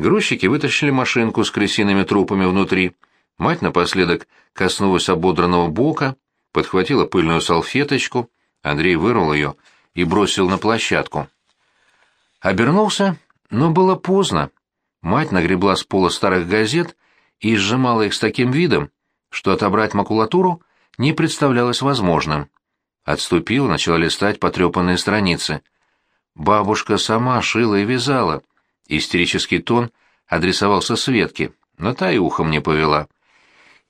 Грузчики вытащили машинку с крысиными трупами внутри. Мать напоследок коснулась ободранного бока, подхватила пыльную салфеточку, Андрей вырвал ее и бросил на площадку. Обернулся, но было поздно. Мать нагребла с пола старых газет и сжимала их с таким видом, что отобрать макулатуру не представлялось возможным. Отступила, начала листать потрепанные страницы. Бабушка сама шила и вязала. Истерический тон адресовался Светке, но та и ухом не повела.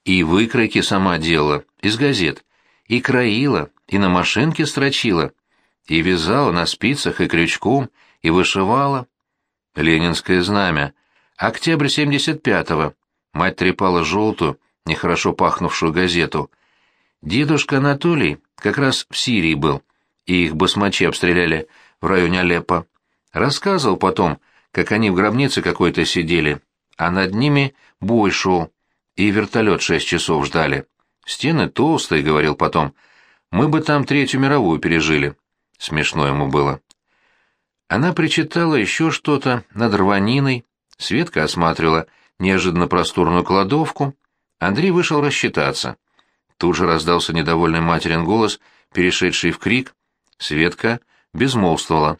И выкройки сама делала, из газет, и краила, и на машинке строчила, и вязала на спицах и крючком, и вышивала. Ленинское знамя. Октябрь 75-го. Мать трепала желтую, нехорошо пахнувшую газету. Дедушка Анатолий как раз в Сирии был, и их басмачи обстреляли в районе Алеппо. Рассказывал потом, как они в гробнице какой-то сидели, а над ними бой шел, и вертолет шесть часов ждали. Стены толстые, говорил потом. Мы бы там Третью мировую пережили. Смешно ему было. Она причитала еще что-то над рваниной, Светка осматривала неожиданно просторную кладовку. Андрей вышел рассчитаться. Тут же раздался недовольный материн голос, перешедший в крик. Светка безмолвствовала.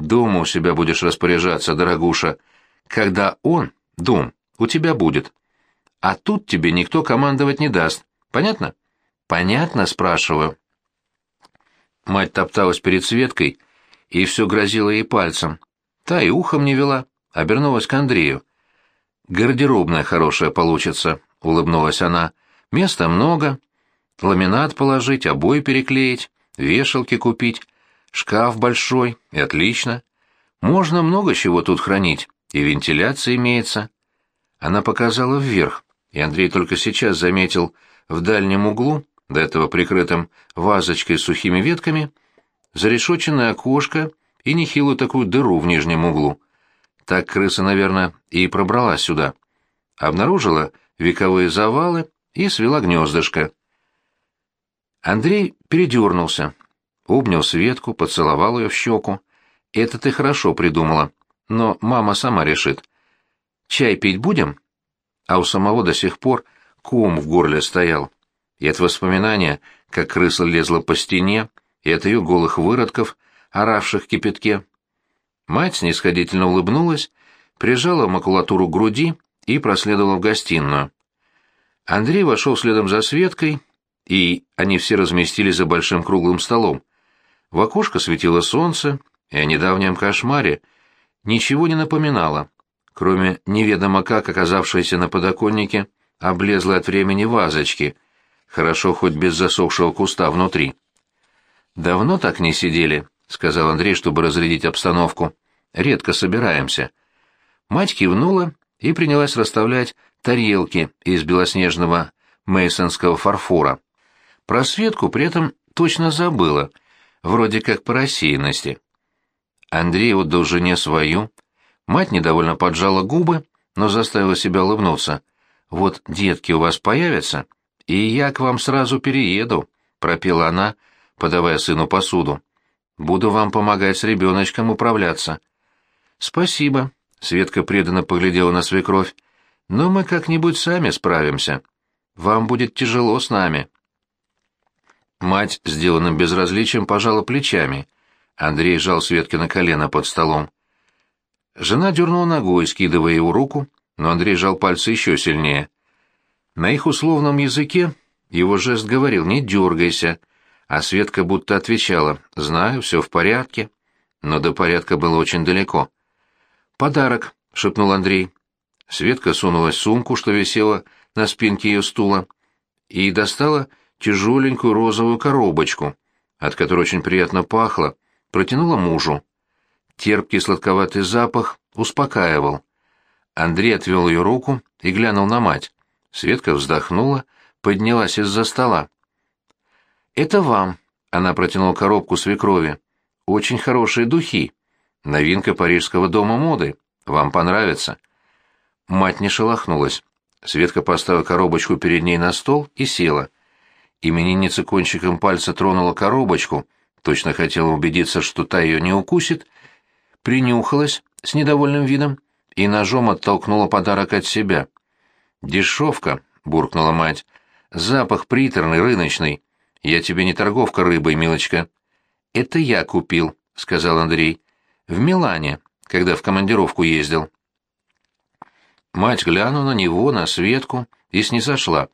«Дома у себя будешь распоряжаться, дорогуша. Когда он, дом, у тебя будет. А тут тебе никто командовать не даст. Понятно?» «Понятно?» — спрашиваю. Мать топталась перед Светкой и все грозила ей пальцем. Та и ухом не вела, обернулась к Андрею. «Гардеробная хорошая получится», — улыбнулась она. «Места много. Ламинат положить, обои переклеить, вешалки купить, шкаф большой, и отлично. Можно много чего тут хранить, и вентиляция имеется». Она показала вверх, и Андрей только сейчас заметил в дальнем углу, до этого прикрытым вазочкой с сухими ветками, зарешоченное окошко и нехилую такую дыру в нижнем углу. Так крыса, наверное, и пробралась сюда. Обнаружила вековые завалы и свела гнездышко. Андрей передернулся, обнял Светку, поцеловал ее в щеку. «Это ты хорошо придумала, но мама сама решит. Чай пить будем?» А у самого до сих пор ком в горле стоял. И от воспоминания, как крыса лезла по стене, и от ее голых выродков, оравших кипятке, Мать снисходительно улыбнулась, прижала макулатуру к груди и проследовала в гостиную. Андрей вошел следом за Светкой, и они все разместились за большим круглым столом. В окошко светило солнце, и о недавнем кошмаре ничего не напоминало, кроме неведомо как оказавшейся на подоконнике облезлой от времени вазочки, хорошо хоть без засохшего куста внутри. «Давно так не сидели», — сказал Андрей, чтобы разрядить обстановку редко собираемся». Мать кивнула и принялась расставлять тарелки из белоснежного мейсонского фарфора. Про Светку при этом точно забыла, вроде как по рассеянности. Андрей отдал жене свою. Мать недовольно поджала губы, но заставила себя улыбнуться. «Вот детки у вас появятся, и я к вам сразу перееду», — пропела она, подавая сыну посуду. «Буду вам помогать с ребеночком управляться. «Спасибо», — Светка преданно поглядела на свекровь. «Но мы как-нибудь сами справимся. Вам будет тяжело с нами». Мать, сделанным безразличием, пожала плечами. Андрей сжал Светке на колено под столом. Жена дернула ногой, скидывая его руку, но Андрей сжал пальцы еще сильнее. На их условном языке его жест говорил «не дергайся», а Светка будто отвечала «знаю, все в порядке». Но до порядка было очень далеко. «Подарок», — шепнул Андрей. Светка сунулась в сумку, что висела на спинке ее стула, и достала тяжеленькую розовую коробочку, от которой очень приятно пахло, протянула мужу. Терпкий сладковатый запах успокаивал. Андрей отвел ее руку и глянул на мать. Светка вздохнула, поднялась из-за стола. «Это вам», — она протянула коробку свекрови. «Очень хорошие духи. Новинка парижского дома моды. Вам понравится. Мать не шелохнулась. Светка поставила коробочку перед ней на стол и села. Именинница кончиком пальца тронула коробочку, точно хотела убедиться, что та ее не укусит, принюхалась с недовольным видом и ножом оттолкнула подарок от себя. «Дешевка», — буркнула мать. «Запах приторный, рыночный. Я тебе не торговка рыбой, милочка». «Это я купил», — сказал Андрей. «В Милане, когда в командировку ездил». Мать глянула на него, на Светку, и снизошла.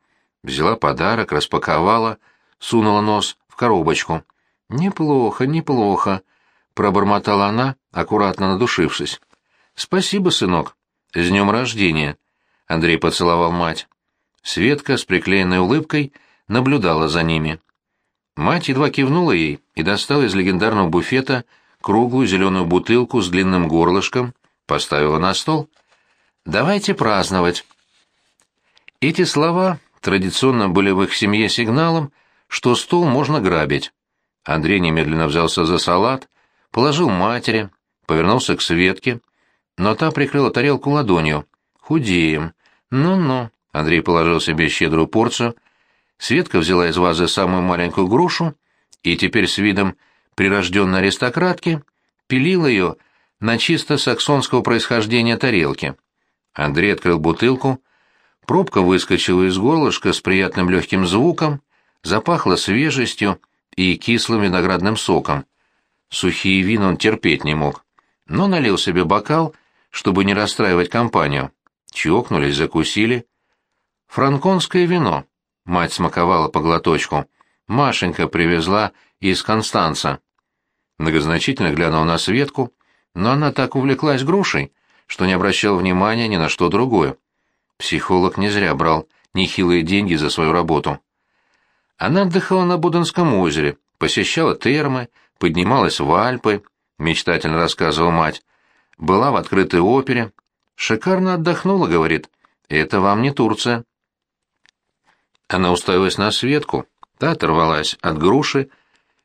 Взяла подарок, распаковала, сунула нос в коробочку. «Неплохо, неплохо», — пробормотала она, аккуратно надушившись. «Спасибо, сынок. С днем рождения!» Андрей поцеловал мать. Светка с приклеенной улыбкой наблюдала за ними. Мать едва кивнула ей и достала из легендарного буфета круглую зеленую бутылку с длинным горлышком, поставила на стол. «Давайте праздновать!» Эти слова традиционно были в их семье сигналом, что стол можно грабить. Андрей немедленно взялся за салат, положил матери, повернулся к Светке — но та прикрыла тарелку ладонью. «Худеем. Ну-ну». Андрей положил себе щедрую порцию. Светка взяла из вазы самую маленькую грушу и теперь с видом прирожденной аристократки пилила ее на чисто саксонского происхождения тарелки. Андрей открыл бутылку, пробка выскочила из горлышка с приятным легким звуком, запахла свежестью и кислым виноградным соком. Сухие вина он терпеть не мог, но налил себе бокал чтобы не расстраивать компанию. Чокнулись, закусили. Франконское вино. Мать смаковала по глоточку. Машенька привезла из Констанца. Многозначительно глянула на Светку, но она так увлеклась грушей, что не обращала внимания ни на что другое. Психолог не зря брал нехилые деньги за свою работу. Она отдыхала на Буденском озере, посещала термы, поднималась в Альпы, мечтательно рассказывала мать, была в открытой опере. Шикарно отдохнула, говорит. Это вам не Турция. Она уставилась на Светку, та оторвалась от груши,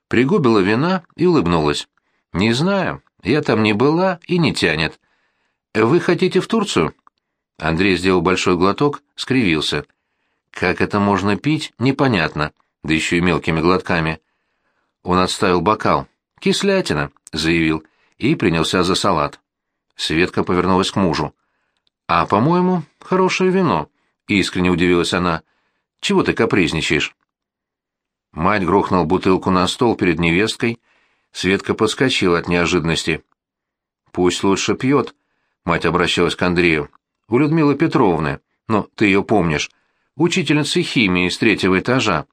пригубила вина и улыбнулась. «Не знаю, я там не была и не тянет. Вы хотите в Турцию?» Андрей сделал большой глоток, скривился. «Как это можно пить, непонятно, да еще и мелкими глотками». Он отставил бокал. «Кислятина», — заявил, и принялся за салат. Светка повернулась к мужу. «А, по-моему, хорошее вино», — искренне удивилась она. «Чего ты капризничаешь?» Мать грохнула бутылку на стол перед невесткой. Светка подскочила от неожиданности. «Пусть лучше пьет», — мать обращалась к Андрею. «У Людмилы Петровны, но ты ее помнишь, учительницы химии из третьего этажа.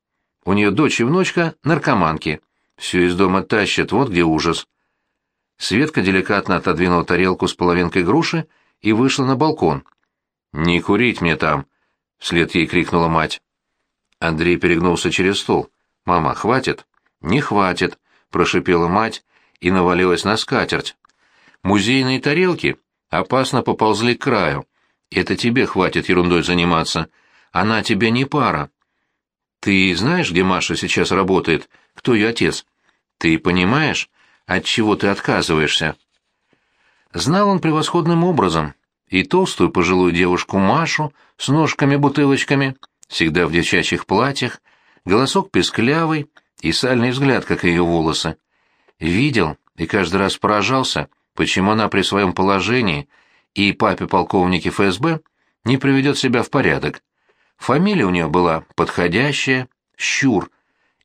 У нее дочь и внучка наркоманки. Все из дома тащат, вот где ужас». Светка деликатно отодвинула тарелку с половинкой груши и вышла на балкон. «Не курить мне там!» — вслед ей крикнула мать. Андрей перегнулся через стол. «Мама, хватит?» «Не хватит», — прошипела мать и навалилась на скатерть. «Музейные тарелки опасно поползли к краю. Это тебе хватит ерундой заниматься. Она тебе не пара. Ты знаешь, где Маша сейчас работает? Кто ее отец? Ты понимаешь, от чего ты отказываешься. Знал он превосходным образом и толстую пожилую девушку Машу с ножками-бутылочками, всегда в девчачьих платьях, голосок песклявый и сальный взгляд, как ее волосы. Видел и каждый раз поражался, почему она при своем положении и папе полковнике ФСБ не приведет себя в порядок. Фамилия у нее была подходящая — Щур,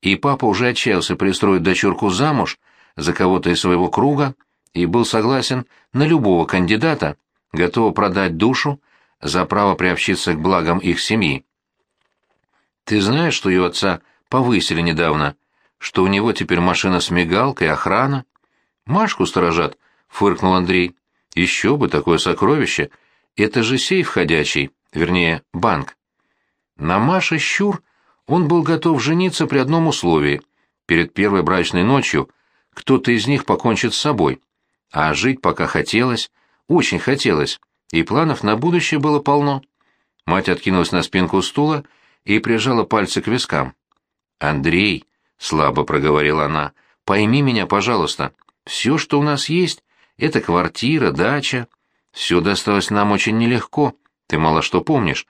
и папа уже отчаялся пристроить дочурку замуж за кого-то из своего круга и был согласен на любого кандидата, готового продать душу за право приобщиться к благам их семьи. Ты знаешь, что ее отца повысили недавно, что у него теперь машина с мигалкой, охрана? Машку сторожат, фыркнул Андрей. Еще бы такое сокровище. Это же сейф ходячий, вернее, банк. На Маше Щур он был готов жениться при одном условии. Перед первой брачной ночью – кто-то из них покончит с собой. А жить пока хотелось, очень хотелось, и планов на будущее было полно. Мать откинулась на спинку стула и прижала пальцы к вискам. «Андрей», — слабо проговорила она, — «пойми меня, пожалуйста. Все, что у нас есть, это квартира, дача. Все досталось нам очень нелегко, ты мало что помнишь.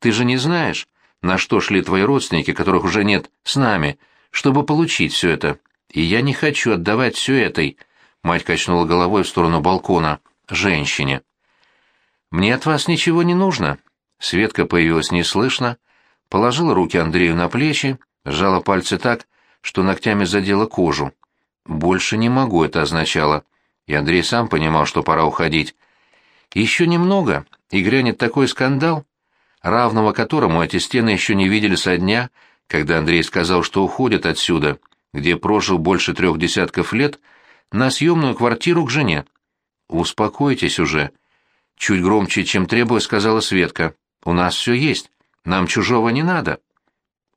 Ты же не знаешь, на что шли твои родственники, которых уже нет с нами, чтобы получить все это. И я не хочу отдавать все этой, мать качнула головой в сторону балкона, женщине. «Мне от вас ничего не нужно». Светка появилась неслышно, положила руки Андрею на плечи, сжала пальцы так, что ногтями задела кожу. «Больше не могу» это означало. И Андрей сам понимал, что пора уходить. Еще немного, и грянет такой скандал, равного которому эти стены еще не видели со дня, когда Андрей сказал, что уходит отсюда, где прожил больше трех десятков лет, на съемную квартиру к жене. «Успокойтесь уже», — чуть громче, чем требовалось, сказала Светка. «У нас все есть, нам чужого не надо».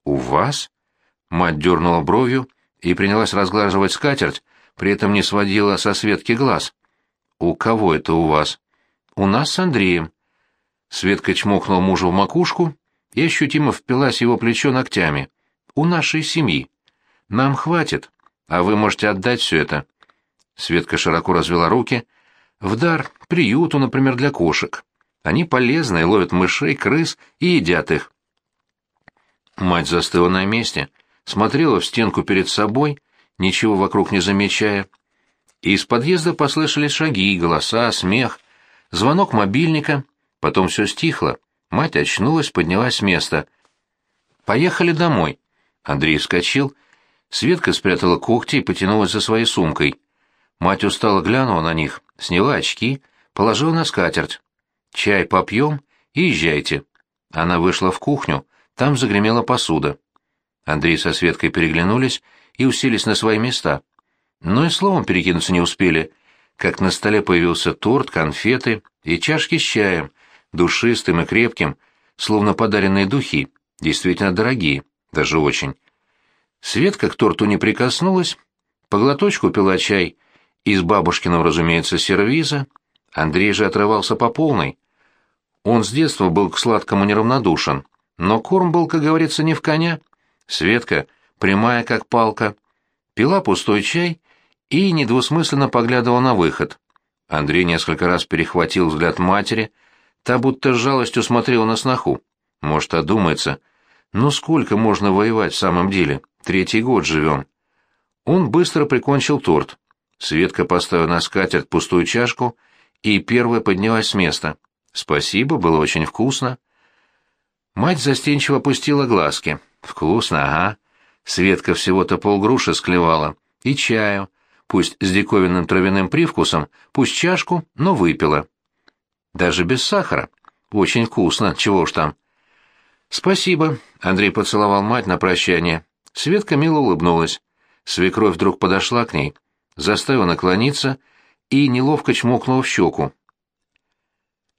«У вас?» — мать дернула бровью и принялась разглаживать скатерть, при этом не сводила со Светки глаз. «У кого это у вас?» «У нас с Андреем». Светка чмокнула мужа в макушку и ощутимо впилась его плечо ногтями. «У нашей семьи. Нам хватит, а вы можете отдать все это». Светка широко развела руки. «В дар, приюту, например, для кошек. Они полезные, ловят мышей, крыс и едят их». Мать застыла на месте, смотрела в стенку перед собой, ничего вокруг не замечая. Из подъезда послышались шаги, голоса, смех, звонок мобильника, потом все стихло. Мать очнулась, поднялась с места. «Поехали домой». Андрей вскочил. Светка спрятала когти и потянулась за своей сумкой. Мать устало глянула на них, сняла очки, положила на скатерть. «Чай попьем и езжайте». Она вышла в кухню, там загремела посуда. Андрей со Светкой переглянулись и уселись на свои места. Но и словом перекинуться не успели, как на столе появился торт, конфеты и чашки с чаем, душистым и крепким, словно подаренные духи, действительно дорогие, даже очень. Светка к торту не прикоснулась, по глоточку пила чай, из бабушкиного, разумеется, сервиза, Андрей же отрывался по полной. Он с детства был к сладкому неравнодушен, но корм был, как говорится, не в коня. Светка, прямая как палка, пила пустой чай и недвусмысленно поглядывала на выход. Андрей несколько раз перехватил взгляд матери, та будто с жалостью смотрела на сноху. Может, одумается. Ну сколько можно воевать в самом деле? Третий год живем. Он быстро прикончил торт. Светка поставила на скатерть пустую чашку и первая поднялась с места. «Спасибо, было очень вкусно». Мать застенчиво опустила глазки. «Вкусно, ага. Светка всего-то полгруши склевала. И чаю. Пусть с диковинным травяным привкусом, пусть чашку, но выпила. Даже без сахара. Очень вкусно, чего уж там. «Спасибо», — Андрей поцеловал мать на прощание. Светка мило улыбнулась. Свекровь вдруг подошла к ней, заставила наклониться и неловко чмокнула в щеку.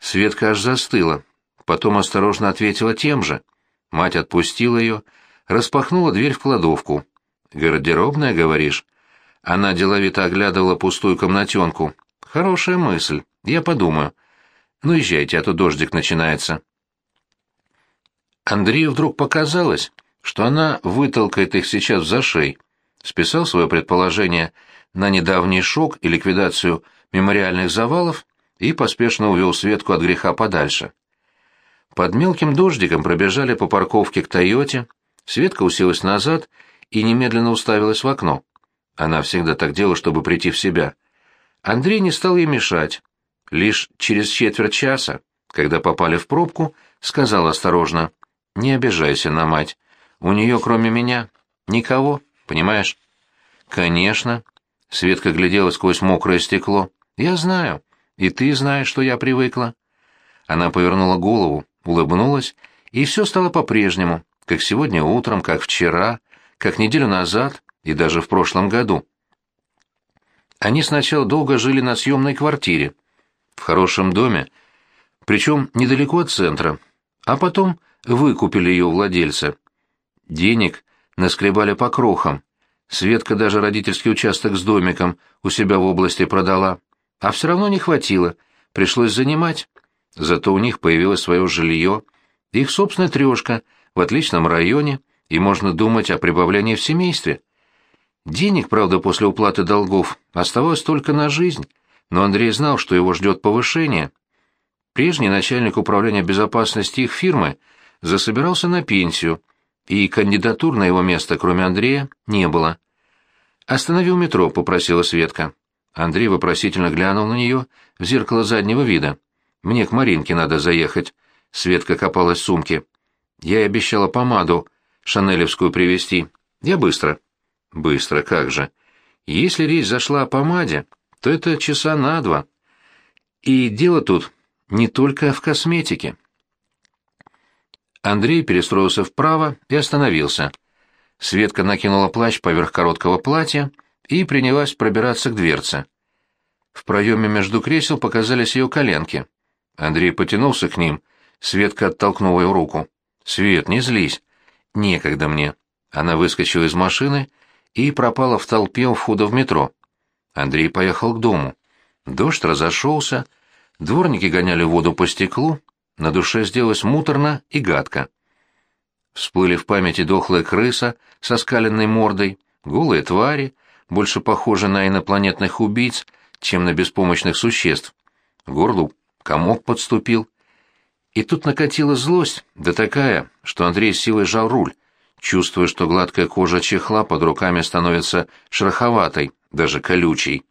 Светка аж застыла, потом осторожно ответила тем же. Мать отпустила ее, распахнула дверь в кладовку. «Гардеробная, говоришь?» Она деловито оглядывала пустую комнатенку. «Хорошая мысль. Я подумаю. Ну, езжайте, а то дождик начинается». Андрею вдруг показалось, что она вытолкает их сейчас за шеи. Списал свое предположение на недавний шок и ликвидацию мемориальных завалов и поспешно увел Светку от греха подальше. Под мелким дождиком пробежали по парковке к «Тойоте», Светка уселась назад и немедленно уставилась в окно. Она всегда так делала, чтобы прийти в себя. Андрей не стал ей мешать. Лишь через четверть часа, когда попали в пробку, сказал осторожно, «Не обижайся на мать. У нее, кроме меня, никого, понимаешь?» «Конечно». Светка глядела сквозь мокрое стекло. «Я знаю. И ты знаешь, что я привыкла». Она повернула голову, улыбнулась, и все стало по-прежнему, как сегодня утром, как вчера, как неделю назад и даже в прошлом году. Они сначала долго жили на съемной квартире, в хорошем доме, причем недалеко от центра, а потом выкупили ее владельца. Денег наскребали по крохам. Светка даже родительский участок с домиком у себя в области продала. А все равно не хватило, пришлось занимать. Зато у них появилось свое жилье, их собственная трешка — в отличном районе, и можно думать о прибавлении в семействе. Денег, правда, после уплаты долгов оставалось только на жизнь, но Андрей знал, что его ждет повышение. Прежний начальник управления безопасности их фирмы засобирался на пенсию, и кандидатур на его место, кроме Андрея, не было. «Останови у метро», — попросила Светка. Андрей вопросительно глянул на нее в зеркало заднего вида. Мне к Маринке надо заехать. Светка копалась в сумке. Я ей обещала помаду шанелевскую привезти. Я быстро. Быстро, как же. Если речь зашла о помаде, то это часа на два. И дело тут не только в косметике. Андрей перестроился вправо и остановился. Светка накинула плащ поверх короткого платья и принялась пробираться к дверце. В проеме между кресел показались ее коленки. Андрей потянулся к ним, Светка оттолкнула его руку. «Свет, не злись. Некогда мне». Она выскочила из машины и пропала в толпе у входа в метро. Андрей поехал к дому. Дождь разошелся, дворники гоняли воду по стеклу, на душе сделалось муторно и гадко. Всплыли в памяти дохлая крыса со скаленной мордой, голые твари, больше похожие на инопланетных убийц, чем на беспомощных существ. Горлу комок подступил. И тут накатила злость, да такая, что Андрей силой жал руль, чувствуя, что гладкая кожа чехла под руками становится шероховатой, даже колючей.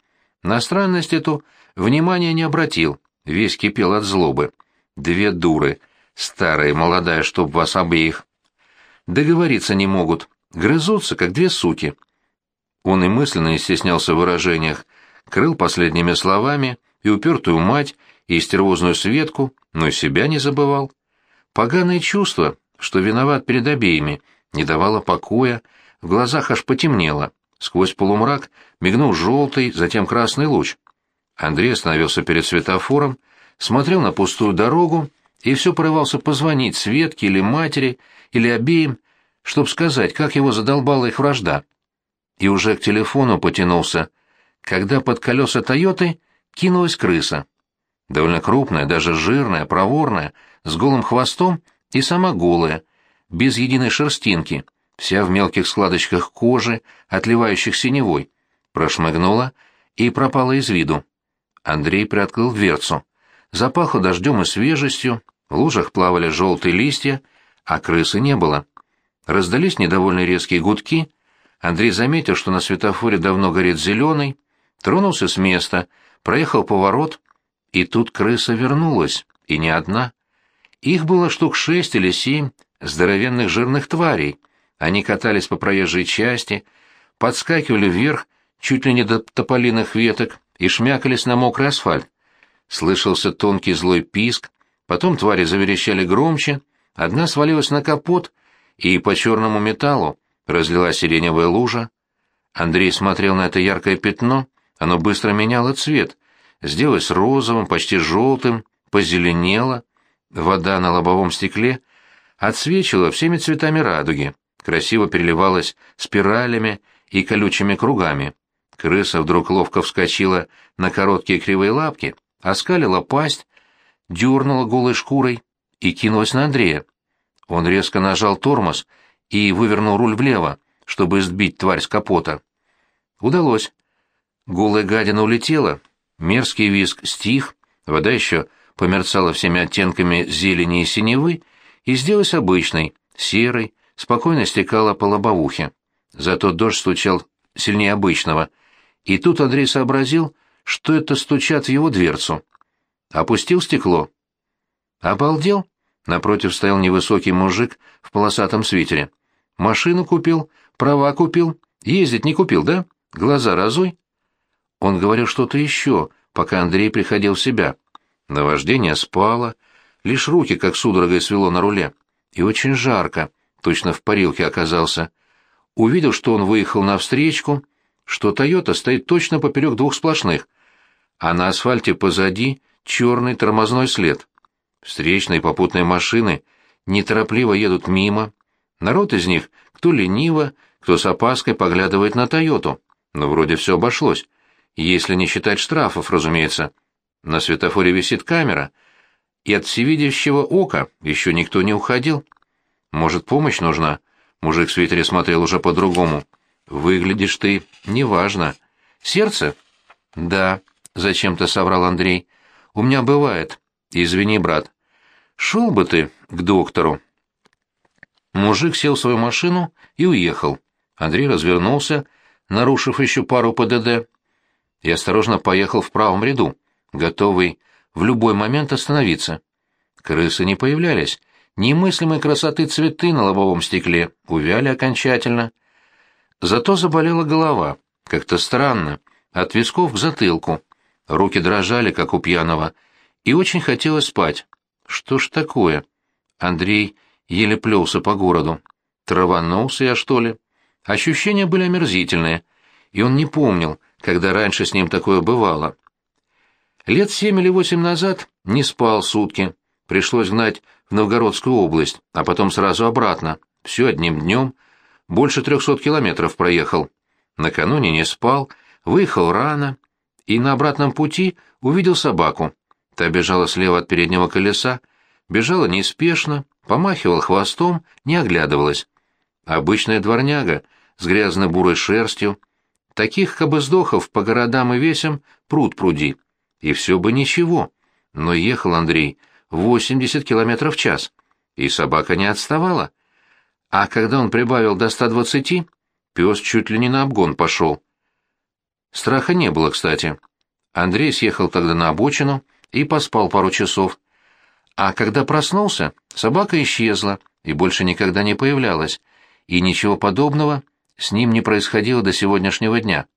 На странность эту внимания не обратил, весь кипел от злобы. Две дуры, старая и молодая, чтоб вас обеих. Договориться не могут, грызутся, как две суки. Он и мысленно не стеснялся в выражениях, крыл последними словами и упертую мать, и стервозную Светку, но и себя не забывал. Поганое чувство, что виноват перед обеими, не давало покоя, в глазах аж потемнело. Сквозь полумрак мигнул желтый, затем красный луч. Андрей остановился перед светофором, смотрел на пустую дорогу и все порывался позвонить Светке или матери, или обеим, чтоб сказать, как его задолбала их вражда. И уже к телефону потянулся, когда под колеса «Тойоты» кинулась крыса. Довольно крупная, даже жирная, проворная, с голым хвостом и сама голая, без единой шерстинки, вся в мелких складочках кожи, отливающих синевой, прошмыгнула и пропала из виду. Андрей приоткрыл дверцу. Запахло дождем и свежестью, в лужах плавали желтые листья, а крысы не было. Раздались недовольные резкие гудки. Андрей заметил, что на светофоре давно горит зеленый, тронулся с места, проехал поворот, и тут крыса вернулась, и не одна. Их было штук шесть или семь здоровенных жирных тварей. Они катались по проезжей части, подскакивали вверх, чуть ли не до тополиных веток, и шмякались на мокрый асфальт. Слышался тонкий злой писк, потом твари заверещали громче, одна свалилась на капот, и по черному металлу разлилась сиреневая лужа. Андрей смотрел на это яркое пятно, оно быстро меняло цвет, сделалось розовым, почти желтым, позеленело. Вода на лобовом стекле отсвечивала всеми цветами радуги, красиво переливалась спиралями и колючими кругами. Крыса вдруг ловко вскочила на короткие кривые лапки, оскалила пасть, дернула голой шкурой и кинулась на Андрея. Он резко нажал тормоз и вывернул руль влево, чтобы сбить тварь с капота. Удалось. Голая гадина улетела, мерзкий визг стих, вода еще померцала всеми оттенками зелени и синевы и сделалась обычной, серой, спокойно стекала по лобовухе. Зато дождь стучал сильнее обычного, и тут Андрей сообразил, что это стучат в его дверцу. Опустил стекло. Обалдел? Напротив стоял невысокий мужик в полосатом свитере. Машину купил, права купил, ездить не купил, да? Глаза разуй. Он говорил что-то еще, пока Андрей приходил в себя. Наваждение спало, лишь руки как судорогой свело на руле. И очень жарко, точно в парилке оказался. Увидел, что он выехал навстречку, что «Тойота» стоит точно поперек двух сплошных, а на асфальте позади черный тормозной след. Встречные попутные машины неторопливо едут мимо. Народ из них кто лениво, кто с опаской поглядывает на «Тойоту». Но вроде все обошлось. Если не считать штрафов, разумеется. На светофоре висит камера, и от всевидящего ока еще никто не уходил. Может, помощь нужна? Мужик в свитере смотрел уже по-другому. Выглядишь ты неважно. Сердце? Да, зачем-то соврал Андрей. У меня бывает. Извини, брат. Шел бы ты к доктору. Мужик сел в свою машину и уехал. Андрей развернулся, нарушив еще пару ПДД, и осторожно поехал в правом ряду, готовый в любой момент остановиться. Крысы не появлялись, немыслимой красоты цветы на лобовом стекле увяли окончательно. Зато заболела голова, как-то странно, от висков к затылку. Руки дрожали, как у пьяного, и очень хотелось спать. Что ж такое? Андрей еле плелся по городу. Траванулся я, что ли? Ощущения были омерзительные, и он не помнил, когда раньше с ним такое бывало. Лет семь или восемь назад не спал сутки. Пришлось гнать в Новгородскую область, а потом сразу обратно. Все одним днем. Больше трехсот километров проехал. Накануне не спал, выехал рано, и на обратном пути увидел собаку. Та бежала слева от переднего колеса, бежала неспешно, помахивала хвостом, не оглядывалась. Обычная дворняга с грязно-бурой шерстью. Таких кабыздохов по городам и весям пруд пруди. И все бы ничего. Но ехал Андрей 80 километров в час, и собака не отставала. А когда он прибавил до 120, пес чуть ли не на обгон пошел. Страха не было, кстати. Андрей съехал тогда на обочину и поспал пару часов. А когда проснулся, собака исчезла и больше никогда не появлялась, и ничего подобного с ним не происходило до сегодняшнего дня.